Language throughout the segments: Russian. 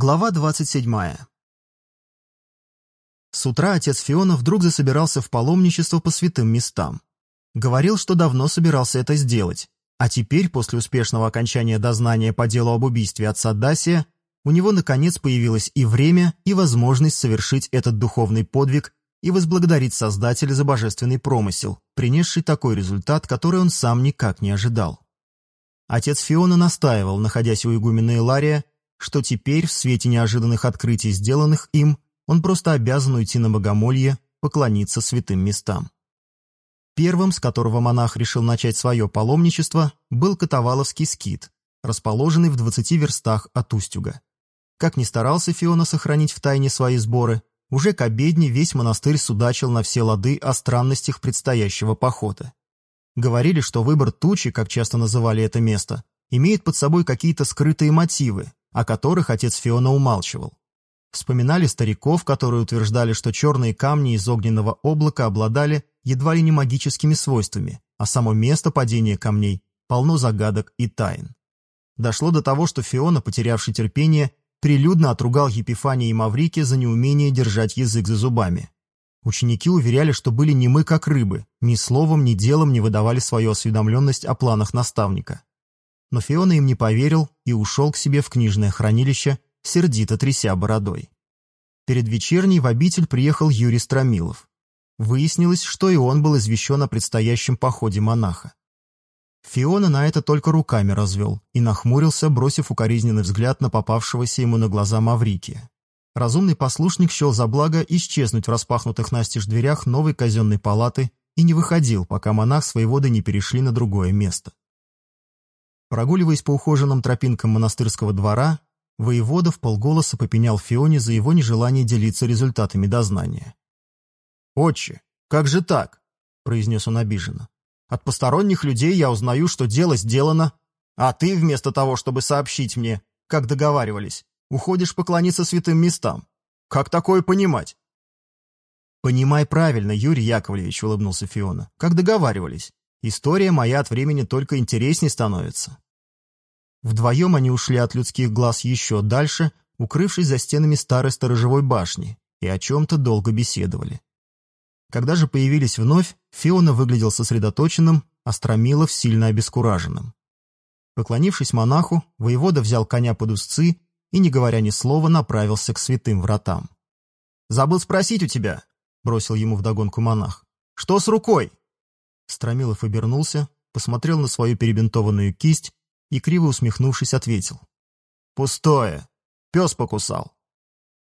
Глава 27. С утра отец Фиона вдруг засобирался в паломничество по святым местам. Говорил, что давно собирался это сделать, а теперь, после успешного окончания дознания по делу об убийстве отца Дасия, у него наконец появилось и время, и возможность совершить этот духовный подвиг и возблагодарить Создателя за божественный промысел, принесший такой результат, который он сам никак не ожидал. Отец Фиона настаивал, находясь у игумена Илария, что теперь, в свете неожиданных открытий, сделанных им, он просто обязан уйти на богомолье, поклониться святым местам. Первым, с которого монах решил начать свое паломничество, был Катаваловский скит, расположенный в 20 верстах от Устюга. Как ни старался Фиона сохранить в тайне свои сборы, уже к обедне весь монастырь судачил на все лады о странностях предстоящего похода. Говорили, что выбор тучи, как часто называли это место, имеет под собой какие-то скрытые мотивы, о которых отец Фиона умалчивал. Вспоминали стариков, которые утверждали, что черные камни из огненного облака обладали едва ли не магическими свойствами, а само место падения камней полно загадок и тайн. Дошло до того, что Фиона, потерявший терпение, прилюдно отругал Епифания и Маврике за неумение держать язык за зубами. Ученики уверяли, что были немы как рыбы, ни словом, ни делом не выдавали свою осведомленность о планах наставника но Фиона им не поверил и ушел к себе в книжное хранилище, сердито тряся бородой. Перед вечерней в обитель приехал Юрий Стромилов. Выяснилось, что и он был извещен о предстоящем походе монаха. Фиона на это только руками развел и нахмурился, бросив укоризненный взгляд на попавшегося ему на глаза Маврикия. Разумный послушник счел за благо исчезнуть в распахнутых настежь дверях новой казенной палаты и не выходил, пока монах с воеводой не перешли на другое место. Прогуливаясь по ухоженным тропинкам монастырского двора, воевода в полголоса попенял Фионе за его нежелание делиться результатами дознания. «Отче, как же так?» — произнес он обиженно. «От посторонних людей я узнаю, что дело сделано, а ты, вместо того, чтобы сообщить мне, как договаривались, уходишь поклониться святым местам. Как такое понимать?» «Понимай правильно, Юрий Яковлевич», — улыбнулся Фиона, — «как договаривались. История моя от времени только интересней становится. Вдвоем они ушли от людских глаз еще дальше, укрывшись за стенами старой сторожевой башни, и о чем-то долго беседовали. Когда же появились вновь, Фиона выглядел сосредоточенным, а Стромилов сильно обескураженным. Поклонившись монаху, воевода взял коня под узцы и, не говоря ни слова, направился к святым вратам. «Забыл спросить у тебя», — бросил ему вдогонку монах. «Что с рукой?» Стромилов обернулся, посмотрел на свою перебинтованную кисть и, криво усмехнувшись, ответил. «Пустое. Пес покусал».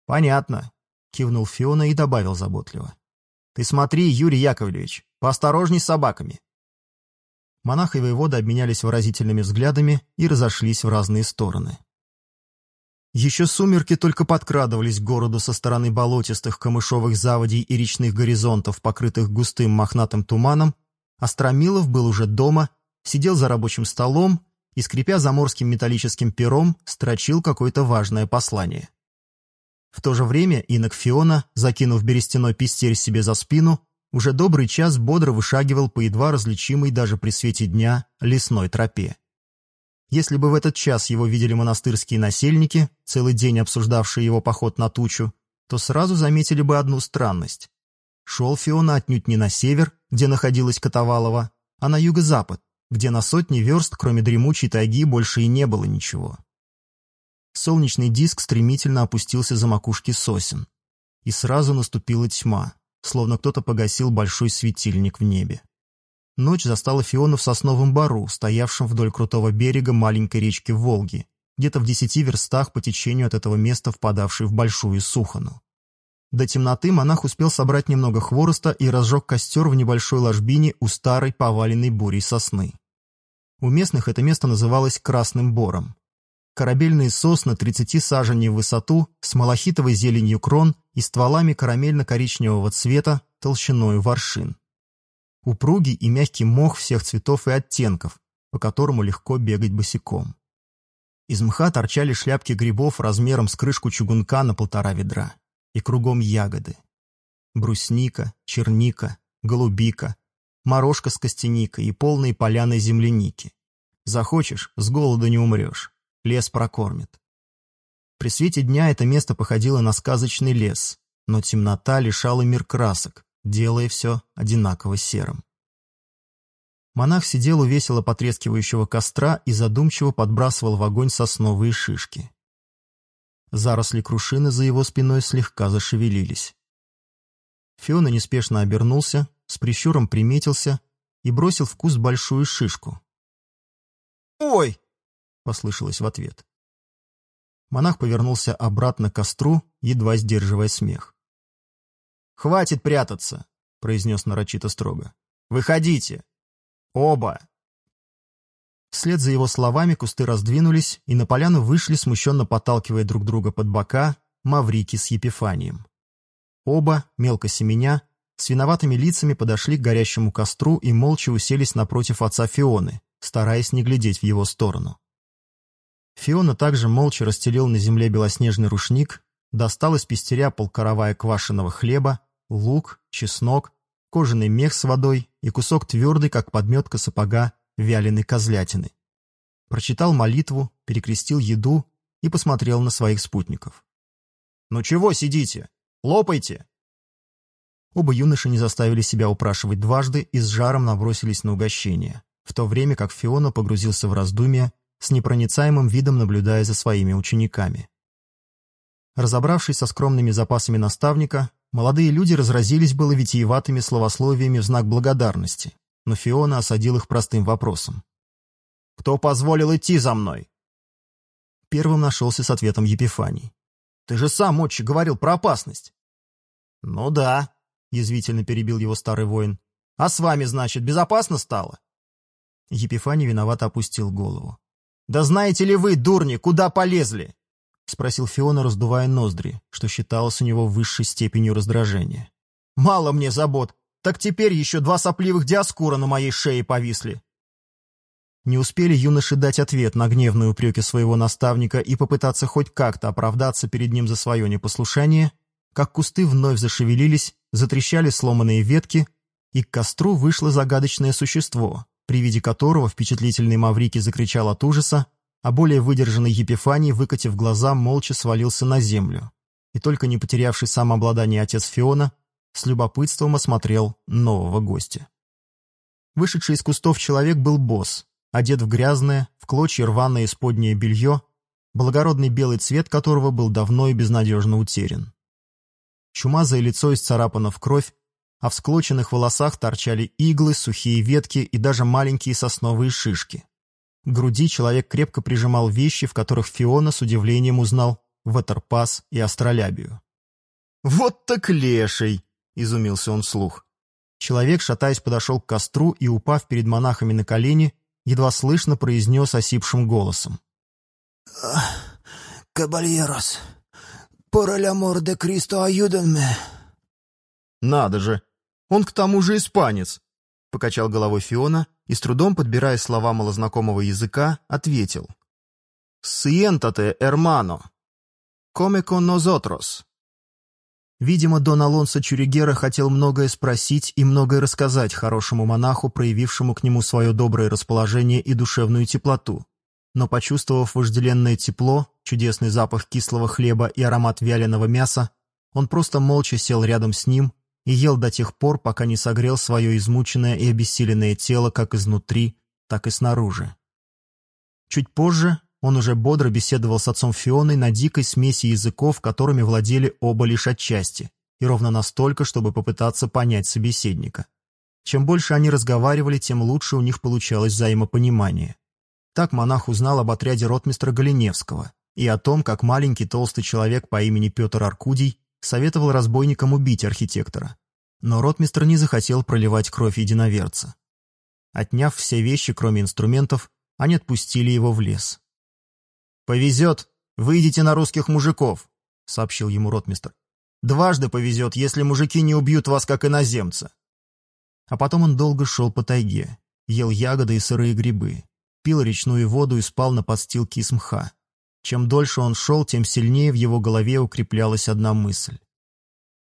«Понятно», — кивнул Фиона и добавил заботливо. «Ты смотри, Юрий Яковлевич, поосторожней с собаками». Монах и воевода обменялись выразительными взглядами и разошлись в разные стороны. Еще сумерки только подкрадывались к городу со стороны болотистых камышовых заводей и речных горизонтов, покрытых густым мохнатым туманом, Остромилов был уже дома, сидел за рабочим столом и, скрипя заморским металлическим пером, строчил какое-то важное послание. В то же время инок Фиона, закинув берестяной пистерь себе за спину, уже добрый час бодро вышагивал по едва различимой даже при свете дня лесной тропе. Если бы в этот час его видели монастырские насельники, целый день обсуждавшие его поход на тучу, то сразу заметили бы одну странность. Шел Фиона отнюдь не на север, где находилась Котовалова, а на юго-запад, где на сотни верст, кроме дремучей тайги, больше и не было ничего. Солнечный диск стремительно опустился за макушки сосен. И сразу наступила тьма, словно кто-то погасил большой светильник в небе. Ночь застала Фиона в сосновом бару, стоявшем вдоль крутого берега маленькой речки Волги, где-то в десяти верстах по течению от этого места впадавшей в Большую Сухану. До темноты монах успел собрать немного хвороста и разжег костер в небольшой ложбине у старой поваленной бурей сосны. У местных это место называлось Красным Бором. Корабельные сосны 30 саженей в высоту с малахитовой зеленью крон и стволами карамельно-коричневого цвета толщиной воршин. Упругий и мягкий мох всех цветов и оттенков, по которому легко бегать босиком. Из мха торчали шляпки грибов размером с крышку чугунка на полтора ведра и кругом ягоды. Брусника, черника, голубика, морожка с костяникой и полные поляны земляники. Захочешь, с голода не умрешь, лес прокормит. При свете дня это место походило на сказочный лес, но темнота лишала мир красок, делая все одинаково серым. Монах сидел у весело потрескивающего костра и задумчиво подбрасывал в огонь сосновые шишки. Заросли крушины за его спиной слегка зашевелились. Фиона неспешно обернулся, с прищуром приметился и бросил в куст большую шишку. «Ой!» — послышалось в ответ. Монах повернулся обратно к костру, едва сдерживая смех. «Хватит прятаться!» — произнес нарочито строго. «Выходите! Оба!» Вслед за его словами кусты раздвинулись, и на поляну вышли, смущенно подталкивая друг друга под бока, Маврики с Епифанием. Оба, мелко семеня, с виноватыми лицами подошли к горящему костру и молча уселись напротив отца Фионы, стараясь не глядеть в его сторону. Фиона также молча расстелил на земле белоснежный рушник, достал из пестеря полкоровая квашеного хлеба, лук, чеснок, кожаный мех с водой и кусок твердый, как подметка сапога, вяленой козлятины. Прочитал молитву, перекрестил еду и посмотрел на своих спутников. «Ну чего сидите? Лопайте!» Оба юноши не заставили себя упрашивать дважды и с жаром набросились на угощение, в то время как Фиона погрузился в раздумья с непроницаемым видом наблюдая за своими учениками. Разобравшись со скромными запасами наставника, молодые люди разразились было витиеватыми словословиями в знак благодарности, но Фиона осадил их простым вопросом. «Кто позволил идти за мной?» Первым нашелся с ответом Епифаний. «Ты же сам, отче, говорил про опасность». «Ну да», — язвительно перебил его старый воин. «А с вами, значит, безопасно стало?» Епифаний виновато опустил голову. «Да знаете ли вы, дурни, куда полезли?» — спросил Фиона, раздувая ноздри, что считалось у него высшей степенью раздражения. «Мало мне забот, так теперь еще два сопливых диаскура на моей шее повисли». Не успели юноши дать ответ на гневные упреки своего наставника и попытаться хоть как-то оправдаться перед ним за свое непослушание, как кусты вновь зашевелились, затрещали сломанные ветки, и к костру вышло загадочное существо, при виде которого впечатлительный Маврики закричал от ужаса, а более выдержанный Епифаний, выкатив глаза, молча свалился на землю. И только не потерявший самообладание отец Фиона с любопытством осмотрел нового гостя. Вышедший из кустов человек был босс, одет в грязное, в клочья рваное исподнее белье, благородный белый цвет которого был давно и безнадежно утерян. Чумазое лицо исцарапано в кровь, а в склоченных волосах торчали иглы, сухие ветки и даже маленькие сосновые шишки. К груди человек крепко прижимал вещи, в которых Фиона с удивлением узнал ватерпас и астролябию. «Вот так леший!» — изумился он вслух. Человек, шатаясь, подошел к костру и, упав перед монахами на колени, едва слышно произнес осипшим голосом. «Кабальерос, por el amor de Cristo, ayúdenme!» «Надо же! Он к тому же испанец!» — покачал головой Фиона и, с трудом подбирая слова малознакомого языка, ответил. «Siéntate, hermano. Con nosotros». Видимо, Дон Алонсо Чуригера хотел многое спросить и многое рассказать хорошему монаху, проявившему к нему свое доброе расположение и душевную теплоту. Но, почувствовав вожделенное тепло, чудесный запах кислого хлеба и аромат вяленого мяса, он просто молча сел рядом с ним и ел до тех пор, пока не согрел свое измученное и обессиленное тело как изнутри, так и снаружи. Чуть позже он уже бодро беседовал с отцом Фионой на дикой смеси языков, которыми владели оба лишь отчасти, и ровно настолько, чтобы попытаться понять собеседника. Чем больше они разговаривали, тем лучше у них получалось взаимопонимание. Так монах узнал об отряде ротмистра Галиневского и о том, как маленький толстый человек по имени Петр Аркудий советовал разбойникам убить архитектора. Но ротмистр не захотел проливать кровь единоверца. Отняв все вещи, кроме инструментов, они отпустили его в лес. «Повезет, выйдите на русских мужиков», — сообщил ему ротмистр. «Дважды повезет, если мужики не убьют вас, как иноземца». А потом он долго шел по тайге, ел ягоды и сырые грибы, пил речную воду и спал на подстилке из мха. Чем дольше он шел, тем сильнее в его голове укреплялась одна мысль.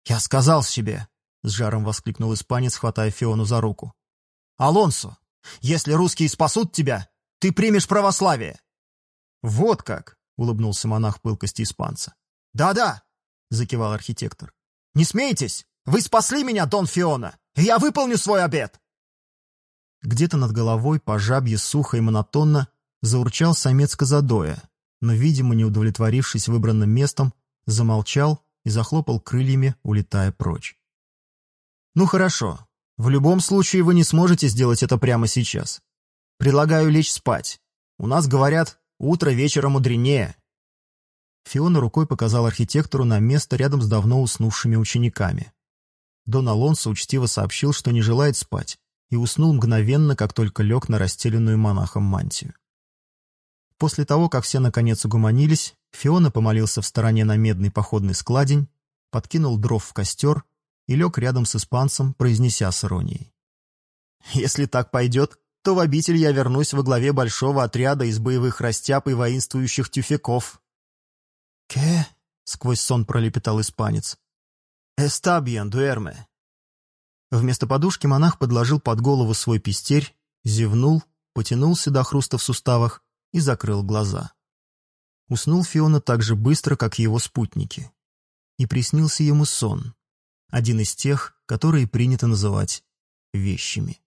«Я сказал себе!» — с жаром воскликнул испанец, хватая Фиону за руку. «Алонсо, если русские спасут тебя, ты примешь православие!» «Вот как!» — улыбнулся монах пылкости испанца. «Да-да!» — закивал архитектор. «Не смейтесь! Вы спасли меня, Дон Фиона, и я выполню свой обет!» Где-то над головой, по жабье сухо и монотонно, заурчал самец Казадоя, но, видимо, не удовлетворившись выбранным местом, замолчал и захлопал крыльями, улетая прочь. «Ну хорошо. В любом случае вы не сможете сделать это прямо сейчас. Предлагаю лечь спать. У нас, говорят, утро вечера мудренее». Фиона рукой показал архитектору на место рядом с давно уснувшими учениками. Дон Алонсо учтиво сообщил, что не желает спать, и уснул мгновенно, как только лег на расстеленную монахом мантию. После того, как все наконец угомонились, Фиона помолился в стороне на медный походный складень, подкинул дров в костер и лег рядом с испанцем, произнеся с иронией. «Если так пойдет, то в обитель я вернусь во главе большого отряда из боевых растяп и воинствующих тюфяков». «Ке?» — сквозь сон пролепетал испанец. «Está bien, duerme». Вместо подушки монах подложил под голову свой пестерь, зевнул, потянулся до хруста в суставах и закрыл глаза. Уснул Фиона так же быстро, как его спутники. И приснился ему сон, один из тех, которые принято называть вещами.